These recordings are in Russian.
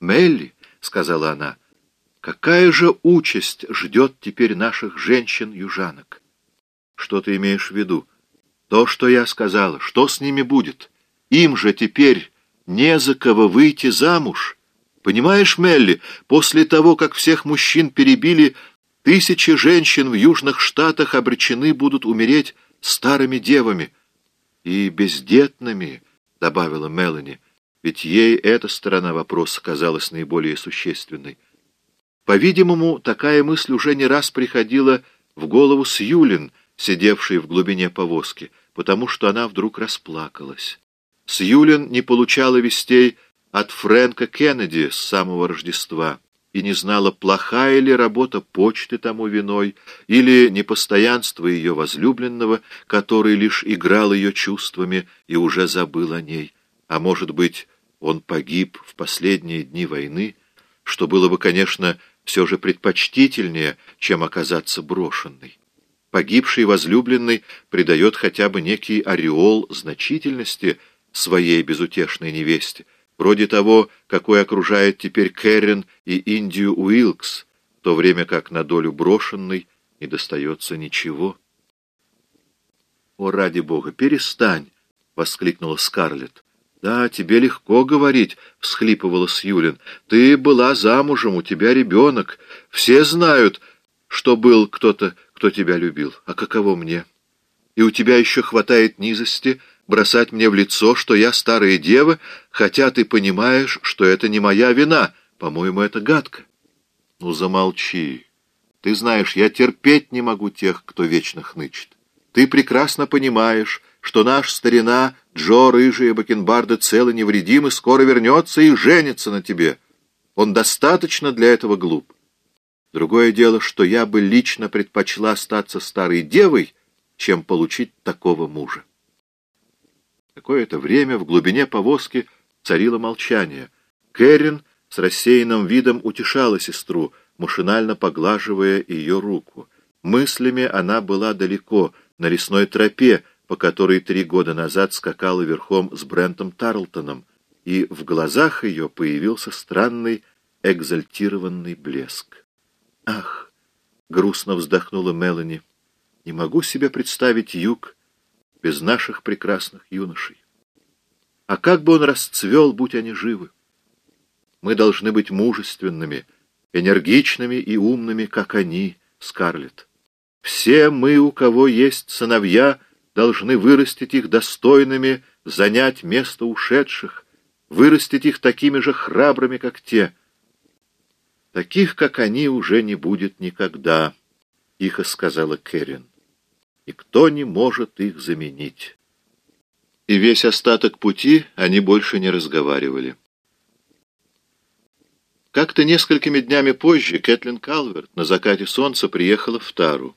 «Мелли», — сказала она, — «какая же участь ждет теперь наших женщин-южанок?» «Что ты имеешь в виду?» «То, что я сказала. Что с ними будет? Им же теперь не за кого выйти замуж». Понимаешь, Мелли, после того, как всех мужчин перебили, тысячи женщин в Южных Штатах обречены будут умереть старыми девами и бездетными, — добавила Мелани, ведь ей эта сторона вопроса казалась наиболее существенной. По-видимому, такая мысль уже не раз приходила в голову Сьюлин, сидевшей в глубине повозки, потому что она вдруг расплакалась. Сьюлин не получала вестей от Фрэнка Кеннеди с самого Рождества и не знала, плохая ли работа почты тому виной или непостоянство ее возлюбленного, который лишь играл ее чувствами и уже забыл о ней. А может быть, он погиб в последние дни войны, что было бы, конечно, все же предпочтительнее, чем оказаться брошенной. Погибший возлюбленный придает хотя бы некий ореол значительности своей безутешной невесте, вроде того, какой окружает теперь Кэррин и Индию Уилкс, в то время как на долю брошенной не достается ничего. «О, ради бога, перестань!» — воскликнула Скарлетт. «Да, тебе легко говорить», — всхлипывала Сьюлин. «Ты была замужем, у тебя ребенок. Все знают, что был кто-то, кто тебя любил. А каково мне? И у тебя еще хватает низости бросать мне в лицо, что я старая дева, хотя ты понимаешь, что это не моя вина. По-моему, это гадко. Ну, замолчи. Ты знаешь, я терпеть не могу тех, кто вечно хнычет. Ты прекрасно понимаешь, что наш старина Джо, рыжий и бакенбарды целы невредимы, скоро вернется и женится на тебе. Он достаточно для этого глуп. Другое дело, что я бы лично предпочла остаться старой девой, чем получить такого мужа. Какое-то время в глубине повозки царило молчание. Кэрин с рассеянным видом утешала сестру, машинально поглаживая ее руку. Мыслями она была далеко, на лесной тропе, по которой три года назад скакала верхом с Брентом Тарлтоном, и в глазах ее появился странный экзальтированный блеск. «Ах!» — грустно вздохнула Мелани. «Не могу себе представить юг без наших прекрасных юношей. А как бы он расцвел, будь они живы? Мы должны быть мужественными, энергичными и умными, как они, Скарлетт. Все мы, у кого есть сыновья, должны вырастить их достойными, занять место ушедших, вырастить их такими же храбрыми, как те. Таких, как они, уже не будет никогда, — тихо сказала Кэрин никто не может их заменить. И весь остаток пути они больше не разговаривали. Как-то несколькими днями позже Кэтлин Калверт на закате солнца приехала в Тару.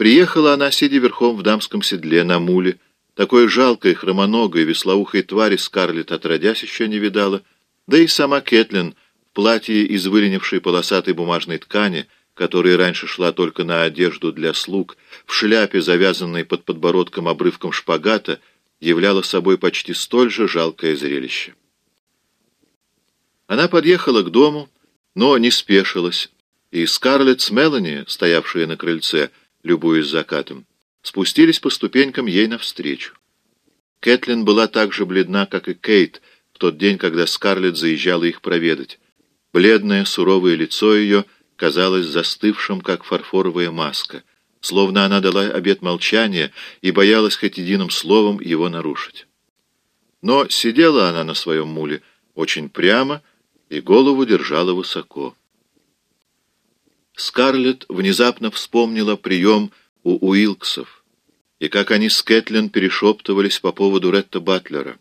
Приехала она, сидя верхом в дамском седле на муле, такой жалкой, хромоногой, веслоухой твари Скарлетт отродясь еще не видала, да и сама Кэтлин в платье из выленившей полосатой бумажной ткани — которая раньше шла только на одежду для слуг, в шляпе, завязанной под подбородком обрывком шпагата, являла собой почти столь же жалкое зрелище. Она подъехала к дому, но не спешилась, и Скарлетт с Мелани, стоявшие на крыльце, любуясь закатом, спустились по ступенькам ей навстречу. Кэтлин была так же бледна, как и Кейт, в тот день, когда Скарлетт заезжала их проведать. Бледное, суровое лицо ее — казалась застывшим, как фарфоровая маска, словно она дала обет молчания и боялась хоть единым словом его нарушить. Но сидела она на своем муле очень прямо и голову держала высоко. Скарлетт внезапно вспомнила прием у Уилксов, и как они с Кэтлин перешептывались по поводу Ретта Батлера.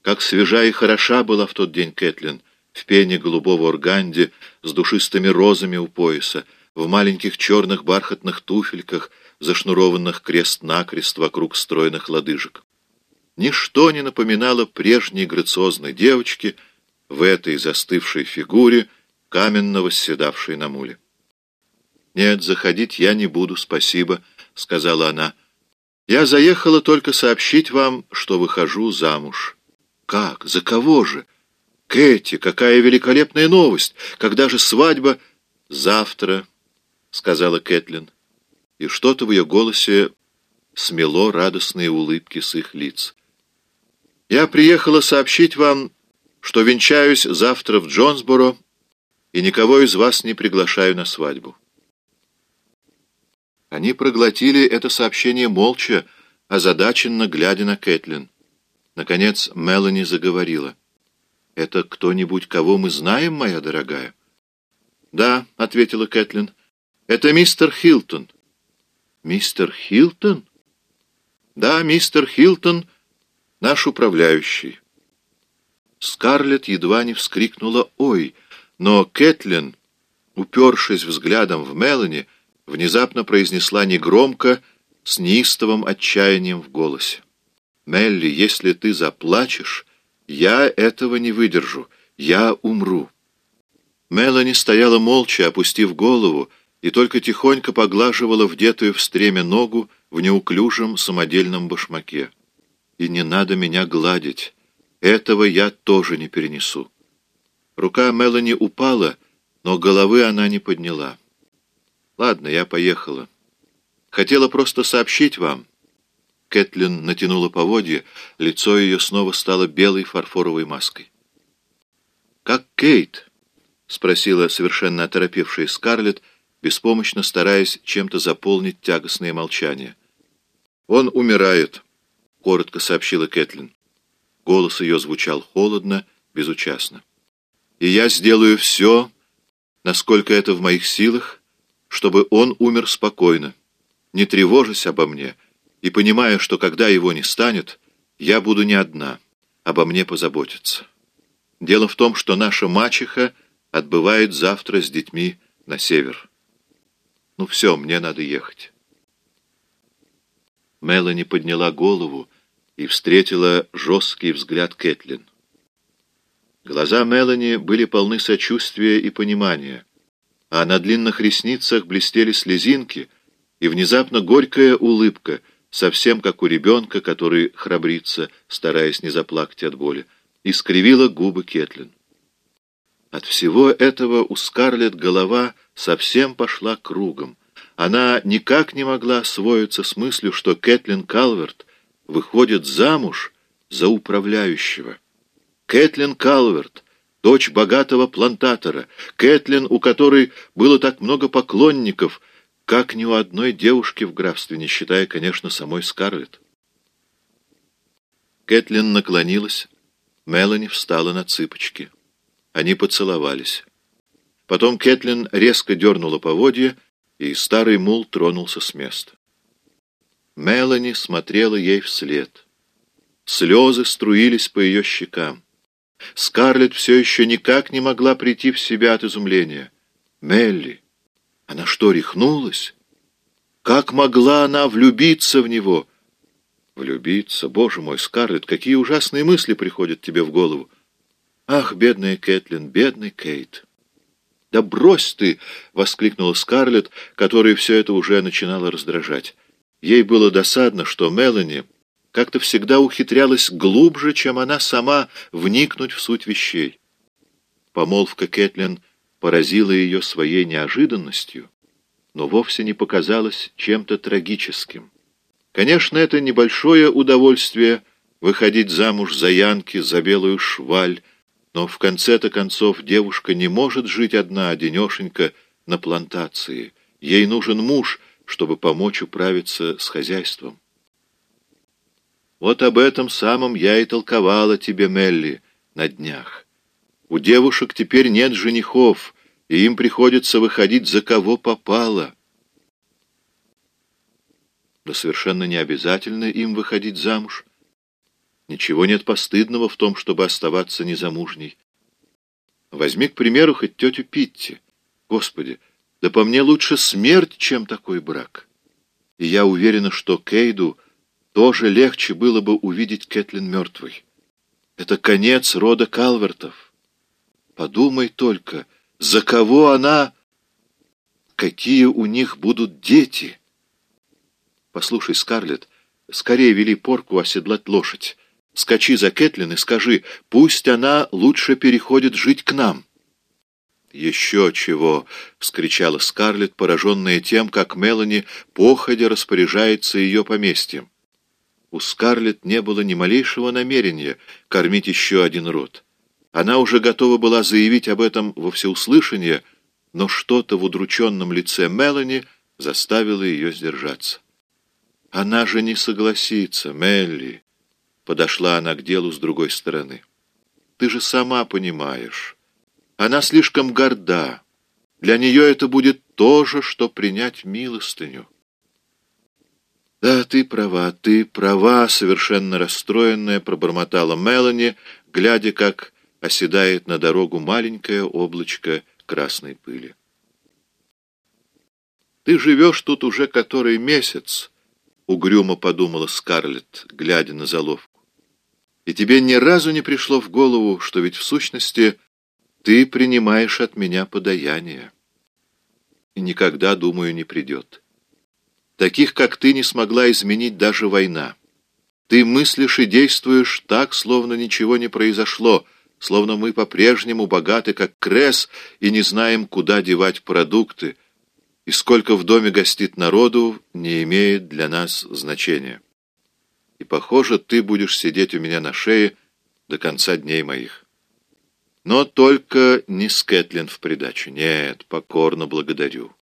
Как свежа и хороша была в тот день Кэтлин, в пене голубого органди с душистыми розами у пояса, в маленьких черных бархатных туфельках, зашнурованных крест-накрест вокруг стройных лодыжек. Ничто не напоминало прежней грациозной девочки в этой застывшей фигуре, каменно восседавшей на муле. «Нет, заходить я не буду, спасибо», — сказала она. «Я заехала только сообщить вам, что выхожу замуж». «Как? За кого же?» Кэти, какая великолепная новость! Когда же свадьба? Завтра, — сказала Кэтлин. И что-то в ее голосе смело радостные улыбки с их лиц. Я приехала сообщить вам, что венчаюсь завтра в Джонсборо и никого из вас не приглашаю на свадьбу. Они проглотили это сообщение молча, озадаченно глядя на Кэтлин. Наконец Мелани заговорила. «Это кто-нибудь, кого мы знаем, моя дорогая?» «Да», — ответила Кэтлин. «Это мистер Хилтон». «Мистер Хилтон?» «Да, мистер Хилтон, наш управляющий». Скарлетт едва не вскрикнула «Ой!», но Кэтлин, упершись взглядом в Мелани, внезапно произнесла негромко, с неистовым отчаянием в голосе. «Мелли, если ты заплачешь, я этого не выдержу, я умру». Мелани стояла молча, опустив голову, и только тихонько поглаживала вдетую в стремя ногу в неуклюжем самодельном башмаке. «И не надо меня гладить, этого я тоже не перенесу». Рука Мелани упала, но головы она не подняла. «Ладно, я поехала». Хотела просто сообщить вам». Кэтлин натянула поводья, лицо ее снова стало белой фарфоровой маской. «Как Кейт?» — спросила совершенно оторопевшая Скарлетт, беспомощно стараясь чем-то заполнить тягостное молчание. «Он умирает», — коротко сообщила Кэтлин. Голос ее звучал холодно, безучастно. «И я сделаю все, насколько это в моих силах, чтобы он умер спокойно не тревожась обо мне и понимая, что когда его не станет, я буду не одна, обо мне позаботиться. Дело в том, что наша мачеха отбывает завтра с детьми на север. Ну все, мне надо ехать. Мелани подняла голову и встретила жесткий взгляд Кэтлин. Глаза Мелани были полны сочувствия и понимания, а на длинных ресницах блестели слезинки — и внезапно горькая улыбка, совсем как у ребенка, который храбрится, стараясь не заплакать от боли, искривила губы Кетлин. От всего этого у Скарлетт голова совсем пошла кругом. Она никак не могла освоиться с мыслью, что Кэтлин Калверт выходит замуж за управляющего. Кэтлин Калверт, дочь богатого плантатора, Кэтлин, у которой было так много поклонников — как ни у одной девушки в графстве, не считая, конечно, самой Скарлетт. Кэтлин наклонилась, Мелани встала на цыпочки. Они поцеловались. Потом Кэтлин резко дернула поводья, и старый мул тронулся с места. Мелани смотрела ей вслед. Слезы струились по ее щекам. Скарлетт все еще никак не могла прийти в себя от изумления. «Мелли!» Она что, рехнулась? Как могла она влюбиться в него? Влюбиться? Боже мой, Скарлетт, какие ужасные мысли приходят тебе в голову. Ах, бедная Кэтлин, бедный Кейт. «Да брось ты!» — воскликнула Скарлетт, которая все это уже начинала раздражать. Ей было досадно, что Мелани как-то всегда ухитрялась глубже, чем она сама, вникнуть в суть вещей. Помолвка Кэтлин — поразила ее своей неожиданностью, но вовсе не показалась чем-то трагическим. Конечно, это небольшое удовольствие выходить замуж за Янки, за белую шваль, но в конце-то концов девушка не может жить одна, одинешенька, на плантации. Ей нужен муж, чтобы помочь управиться с хозяйством. Вот об этом самом я и толковала тебе, Мелли, на днях. У девушек теперь нет женихов, и им приходится выходить за кого попало. Но совершенно не обязательно им выходить замуж. Ничего нет постыдного в том, чтобы оставаться незамужней. Возьми, к примеру, хоть тетю Питти. Господи, да по мне лучше смерть, чем такой брак. И я уверена, что Кейду тоже легче было бы увидеть Кэтлин мертвой. Это конец рода Калвертов. Подумай только, за кого она... Какие у них будут дети? Послушай, Скарлетт, скорее вели порку оседлать лошадь. Скачи за Кэтлин и скажи, пусть она лучше переходит жить к нам». «Еще чего!» — вскричала Скарлетт, пораженная тем, как Мелани походя распоряжается ее поместьем. У Скарлетт не было ни малейшего намерения кормить еще один род. Она уже готова была заявить об этом во всеуслышание, но что-то в удрученном лице Мелани заставило ее сдержаться. «Она же не согласится, Мелли!» Подошла она к делу с другой стороны. «Ты же сама понимаешь». Она слишком горда. Для нее это будет то же, что принять милостыню. «Да, ты права, ты права», — совершенно расстроенная пробормотала Мелани, глядя, как оседает на дорогу маленькое облачко красной пыли. «Ты живешь тут уже который месяц», — угрюмо подумала Скарлетт, глядя на заловку. «И тебе ни разу не пришло в голову, что ведь в сущности ты принимаешь от меня подаяние. И никогда, думаю, не придет. Таких, как ты, не смогла изменить даже война. Ты мыслишь и действуешь так, словно ничего не произошло, словно мы по-прежнему богаты, как крес, и не знаем, куда девать продукты, и сколько в доме гостит народу, не имеет для нас значения. И, похоже, ты будешь сидеть у меня на шее до конца дней моих. Но только не с Кэтлин в придачу. Нет, покорно благодарю.